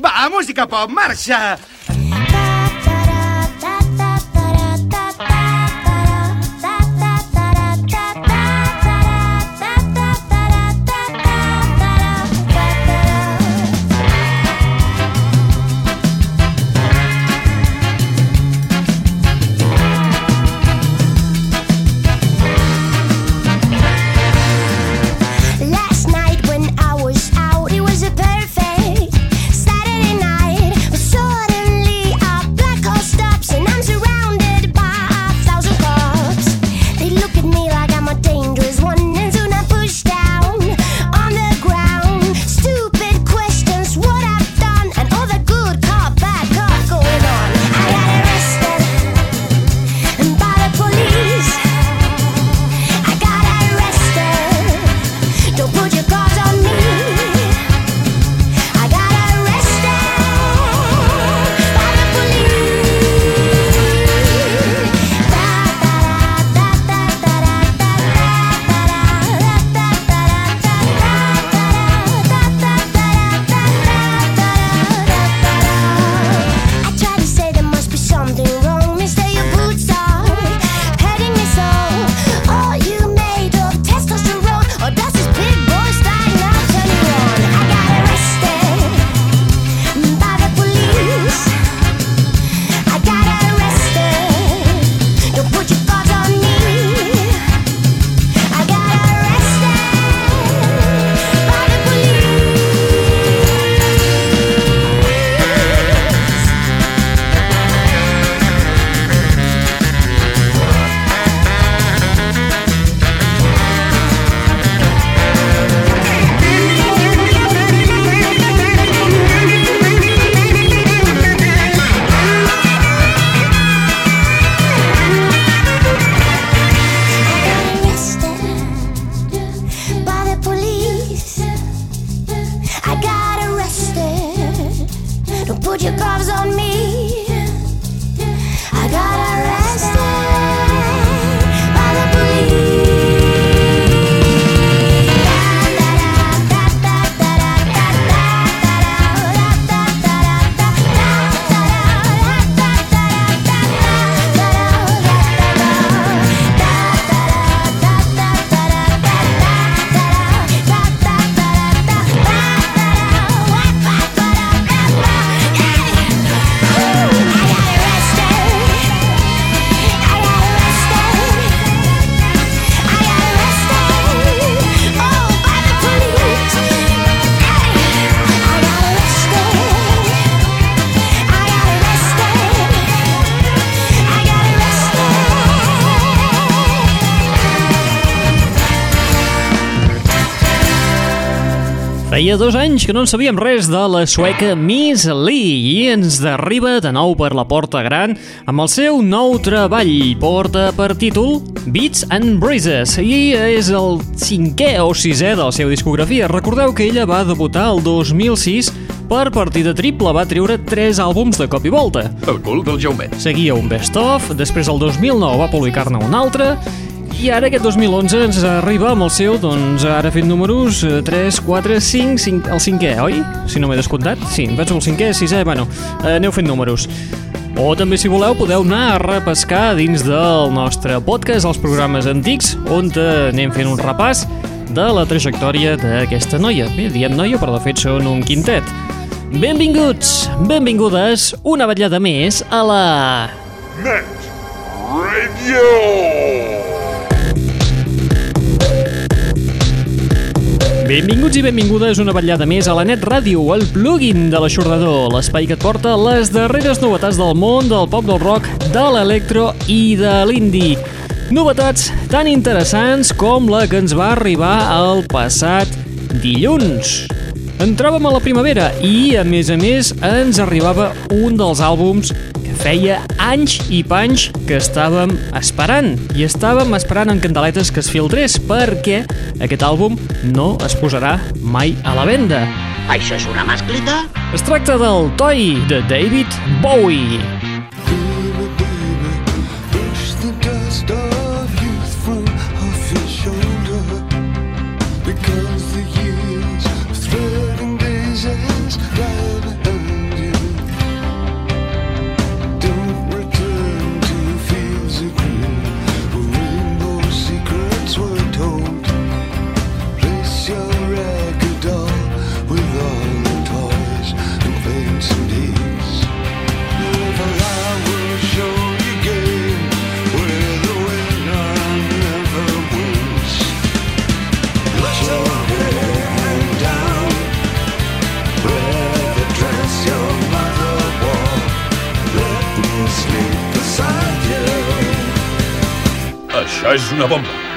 Va, música pop, marxa! Feia dos anys que no en sabíem res de la sueca Miss Lee i ens arriba de nou per la porta gran amb el seu nou treball. Porta per títol Beats and Breezes i és el cinquè o sisè de la seva discografia. Recordeu que ella va debutar el 2006 per partida triple, va treure tres àlbums de cop i volta. El cul del Jaumet. Seguia un best-of, després el 2009 va publicar-ne un altre, i ara aquest 2011 ens arriba amb el seu, doncs ara fent números eh, 3, 4, 5, 5 el cinquè, oi? Si no m'he descomptat. Sí, em penso el cinquè, sisè, bueno, eh, aneu fent números. O també, si voleu, podeu anar a repescar dins del nostre podcast, els programes antics, on anem fent un repàs de la trajectòria d'aquesta noia. Bé, diem noia, però de fet són un quintet. Benvinguts, benvingudes, una vetllada més a la... Net Radio! Benvinguts i benvingudes una vetllada més a la Net Ràdio, el plugin de l'aixordador, l'espai que et porta les darreres novetats del món del pop del rock, de l'electro i de l'indie. Novetats tan interessants com la que ens va arribar el passat dilluns. Entràvem a la primavera i, a més a més, ens arribava un dels àlbums feia anys i panys que estàvem esperant. I estàvem esperant en candeletes que es filtrés perquè aquest àlbum no es posarà mai a la venda. Això és una mascleta? Es tracta del Toy de David Bowie. És una bomba.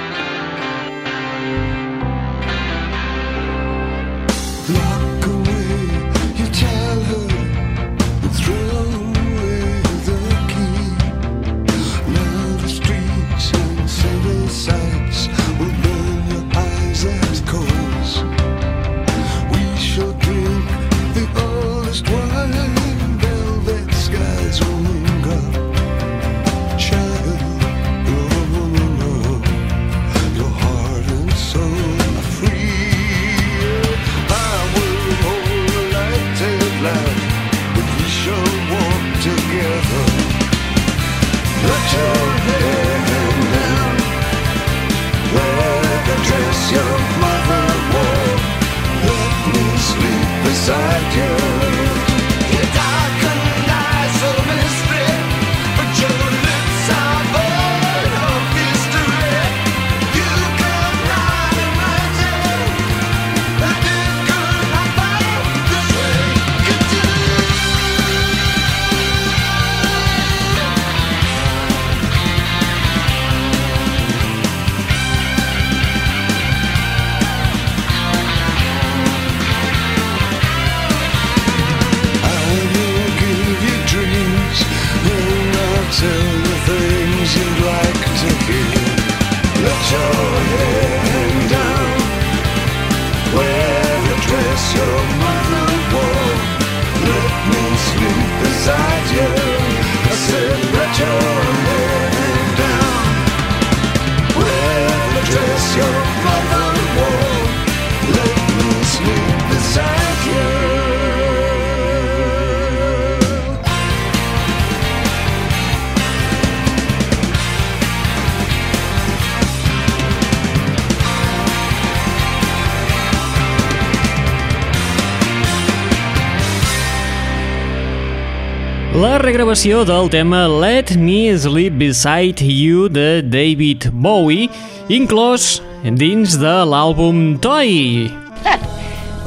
Regravació del tema Let Me Sleep Beside You de David Bowie, inclòs dins de l'àlbum Toy.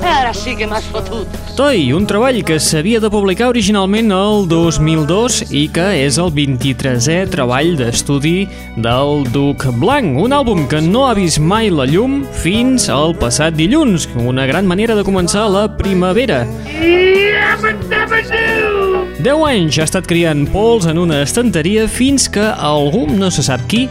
Ara sí que m'has fotut. Toy, un treball que s'havia de publicar originalment el 2002 i que és el 23è treball d'estudi del Duc Blanc, un àlbum que no ha vist mai la llum fins al passat dilluns, una gran manera de començar la primavera. 10 anys ha estat criant pols en una estanteria fins que algú, no se sap qui,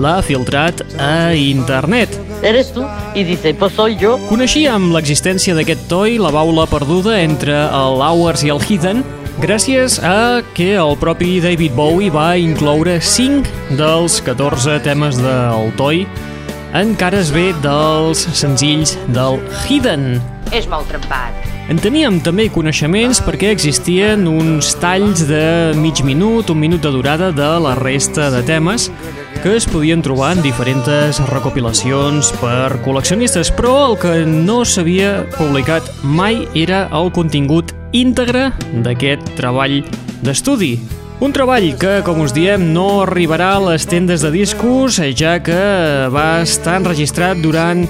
l'ha filtrat a internet. Eres tú y dice, pues soy yo. Coneixíem l'existència d'aquest toy, la baula perduda entre el Hours i el Hidden, gràcies a que el propi David Bowie va incloure 5 dels 14 temes del toy en cares B dels senzills del Hidden. És molt trempat. En teníem també coneixements perquè existien uns talls de mig minut, un minut de durada de la resta de temes que es podien trobar en diferents recopilacions per col·leccionistes, però el que no s'havia publicat mai era el contingut íntegre d'aquest treball d'estudi. Un treball que, com us diem, no arribarà a les tendes de discos, ja que va estar enregistrat durant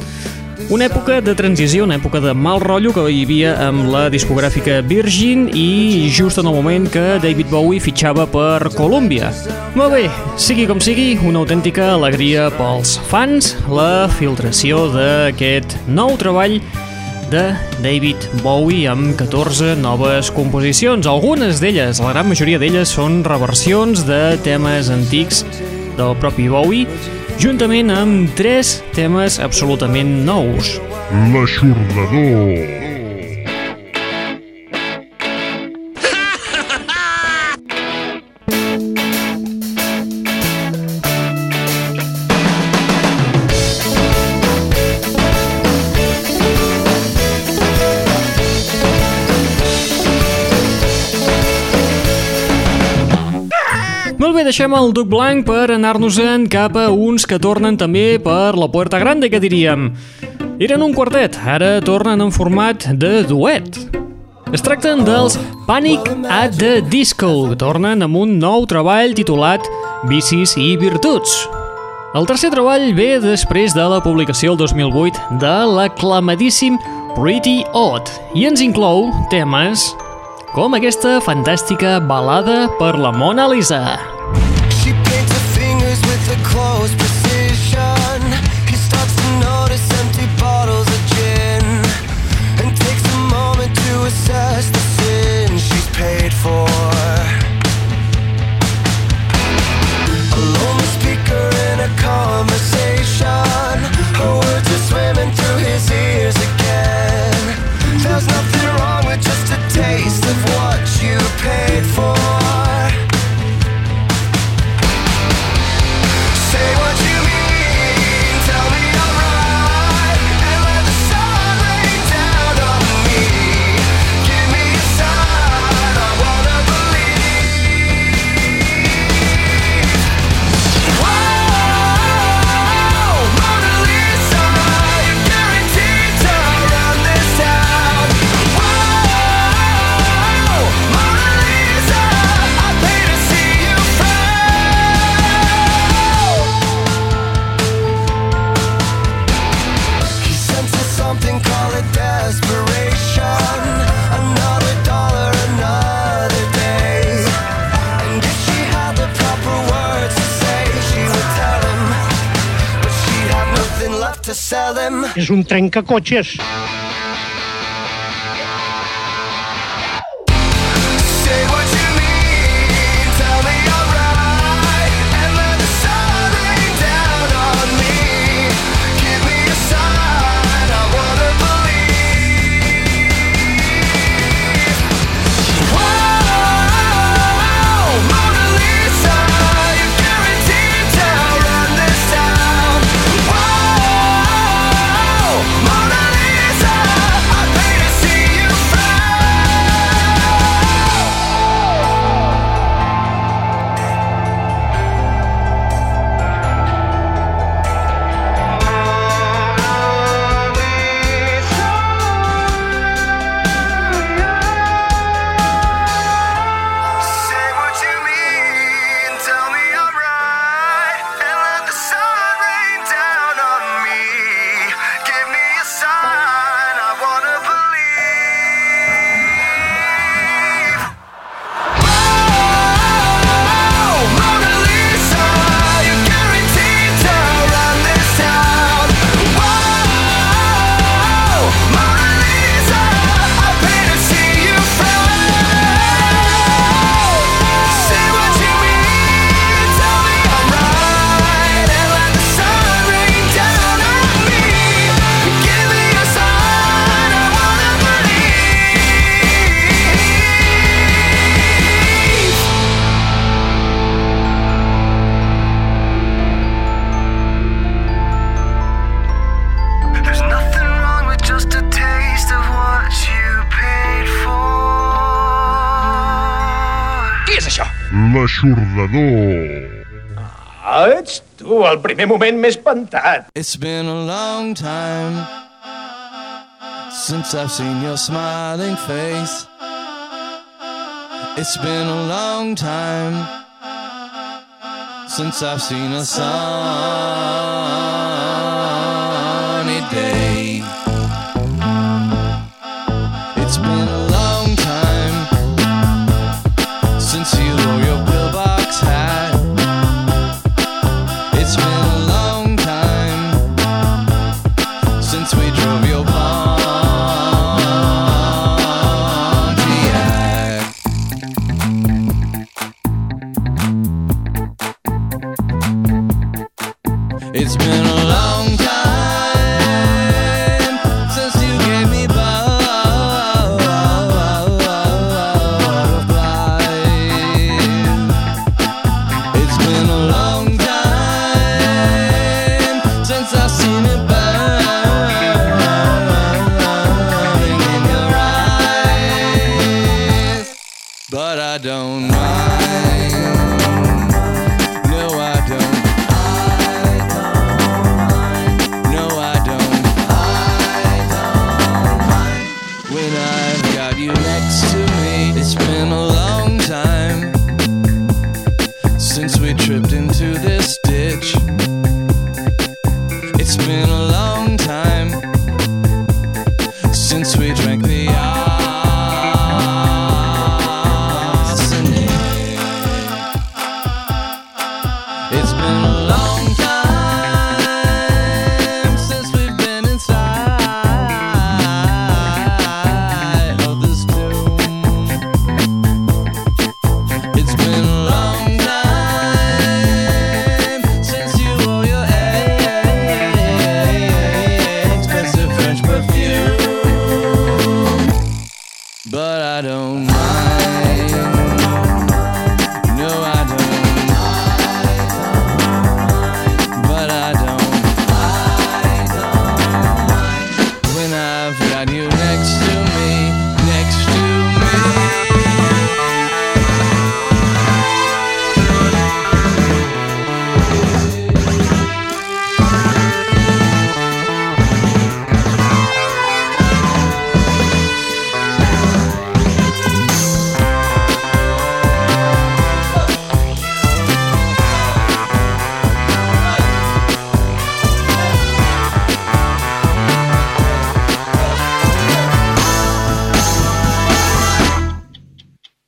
una època de transició, una època de mal rotllo que hi havia amb la discogràfica Virgin i just en el moment que David Bowie fitxava per Columbia. Molt bé, sigui com sigui, una autèntica alegria pels fans, la filtració d'aquest nou treball de David Bowie amb 14 noves composicions. Algunes d'elles, la gran majoria d'elles, són reversions de temes antics del propi Bowie, juntament amb tres temes absolutament nous. L'aixordador. Deixem el Duc Blanc per anar-nos-en cap a uns que tornen també per la Puerta Grande, que diríem. Eren un quartet, ara tornen en format de duet. Es tracten dels Panic at the Disco, que tornen amb un nou treball titulat Vicis i Virtuts. El tercer treball ve després de la publicació el 2008 de l'aclamadíssim Pretty Odd i ens inclou temes com aquesta fantàstica balada per la Mona Lisa. his ears again. There's nothing wrong with just a taste of what you paid for. és un trencacotxes. no. Ah, ets tu, el primer moment més espantat. It's been a long time since I've seen your smiling face. It's been a long time since I've seen a song.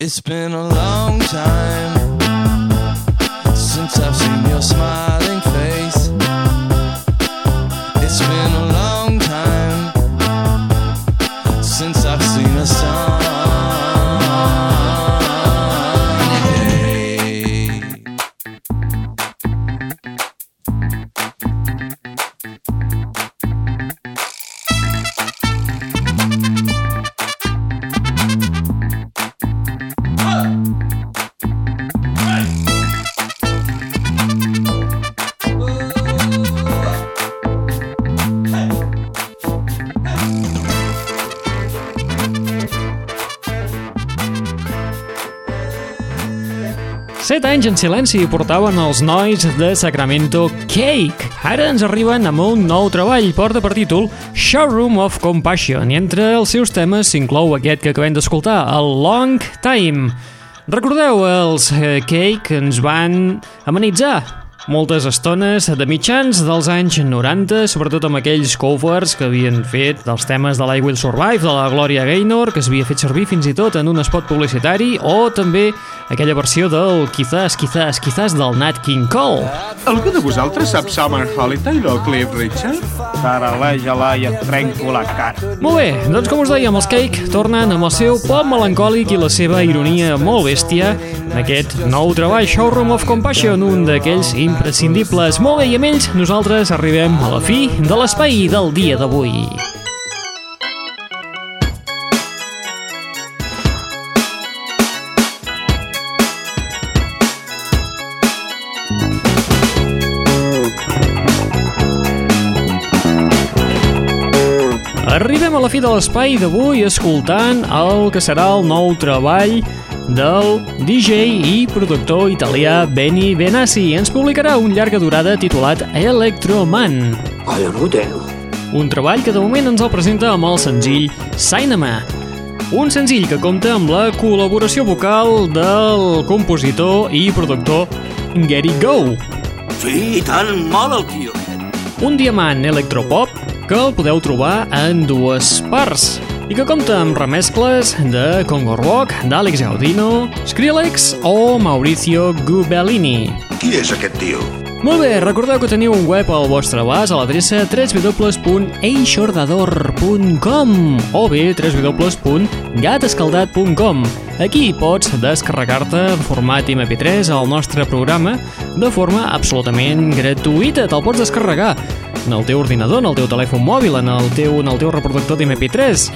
It's been a long time. Set anys en silenci portaven els nois de Sacramento Cake. Ara ens arriben amb un nou treball, porta per títol Showroom of Compassion, i entre els seus temes s'inclou aquest que acabem d'escoltar, el Long Time. Recordeu, els eh, Cake ens van amenitzar moltes estones de mitjans dels anys 90, sobretot amb aquells covers que havien fet dels temes de l'I Will Survive, de la Gloria Gaynor, que s'havia fet servir fins i tot en un spot publicitari, o també aquella versió del Quizás, Quizás, Quizás del Nat King Cole. Algú de vosaltres sap Summer Holiday del Cliff Richard? Tarareja-la i et trenco la cara. Molt bé, doncs com us dèiem, els Cake tornen amb el seu pop melancòlic i la seva ironia molt bèstia en aquest nou treball Showroom of Compassion, un d'aquells imprescindibles. Molt bé, i amb ells nosaltres arribem a la fi de l'espai del dia d'avui. Arribem a la fi de l'espai d'avui escoltant el que serà el nou treball del DJ i productor italià Benny Benassi. Ens publicarà un llarga durada titulat Electroman. Un treball que de moment ens el presenta amb el senzill Cinema. Un senzill que compta amb la col·laboració vocal del compositor i productor Gary Go. Sí, tant mola el tio. Un diamant electropop que el podeu trobar en dues parts i que compta amb remescles de Congo Rock, d'Àlex Gaudino, Skrillex o Mauricio Gubellini. Qui és aquest tio? Molt bé, recordeu que teniu un web al vostre abast a l'adreça www.eixordador.com o bé www.gatescaldat.com Aquí pots descarregar-te en format MP3 al nostre programa de forma absolutament gratuïta. Te'l pots descarregar en el teu ordinador, en el teu telèfon mòbil, en el teu, en el teu reproductor d'MP3,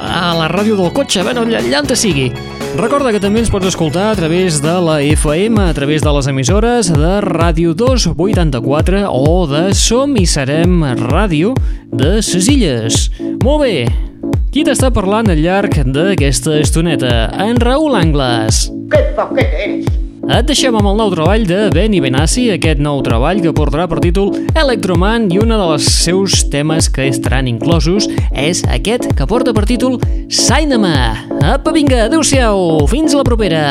a la ràdio del cotxe, bueno, allà, allà on te sigui. Recorda que també ens pots escoltar a través de la FM, a través de les emissores de Ràdio 284 o de Som i Serem Ràdio de ses Illes. Molt bé, qui t'està parlant al llarg d'aquesta estoneta? En Raül Angles. ¡Qué paquete eres! Et deixem amb el nou treball de Benny Benassi, aquest nou treball que portarà per títol Electroman i un dels seus temes que estaran inclosos és aquest que porta per títol Cinema. Apa, vinga, adeu-siau, fins la propera.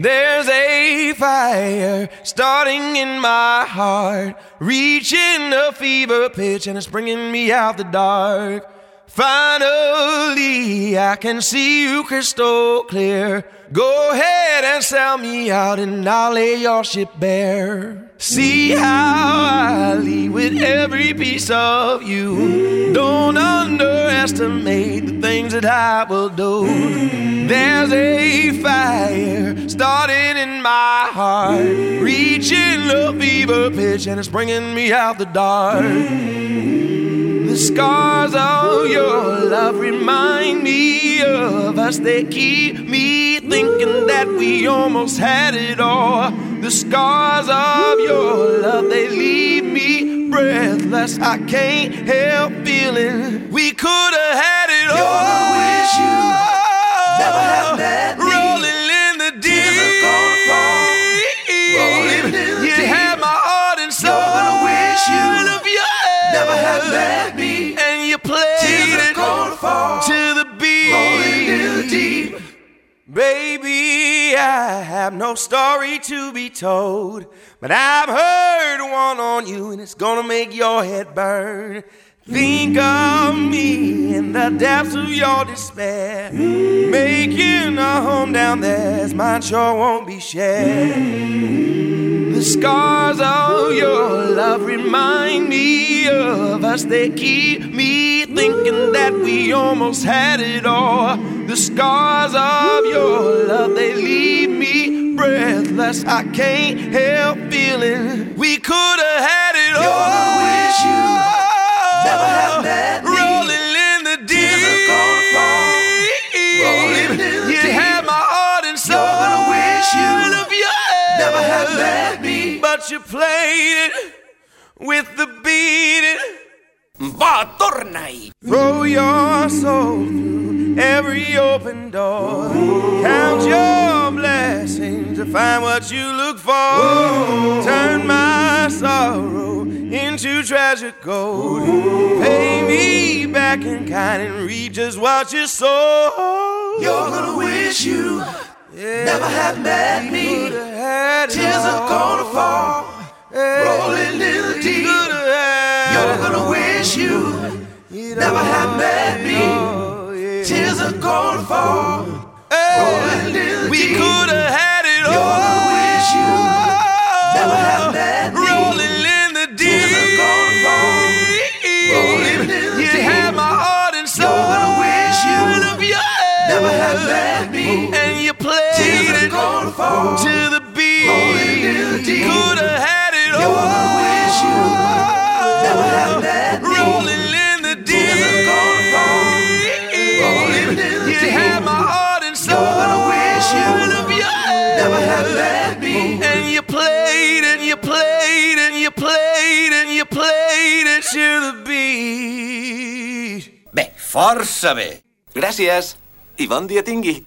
There's a fire starting in my heart, reaching a fever pitch, and it's bringing me out the dark. Finally, I can see you crystal clear. Go ahead and sell me out, and I'll lay your ship bare. See how I leave with every piece of you. Don't underestimate the things that I will do. There's a fire starting in my heart, reaching a fever pitch, and it's bringing me out the dark. The scars of your love remind me of us. They keep me thinking that we almost had it all. The scars of your love, they leave me breathless. I can't help feeling we could have had it all. You're wish you never had met Baby, I have no story to be told, but I've heard one on you, and it's gonna make your head burn. Think of me in the depths of your despair, making a home down there, as mine sure won't be shared. The scars of your love remind me of us. They keep me thinking that we almost had it all. The scars of your love, they leave me breathless. I can't help feeling we could have had it all. You're gonna wish you never had met me. But you played it with the beat. Va, torna-hi! Throw your soul through every open door. Count your blessings to find what you look for. Turn my sorrow into treasure gold. Pay me back in kind and read just what you sow. You're gonna wish you never had met me. Tears Tears are gonna fall. Rolling in the deep. You're gonna wish you never had met me. Tears are gonna fall. Rolling in the We deep. could have had it all. Força bé. Gràcies i bon dia tingui.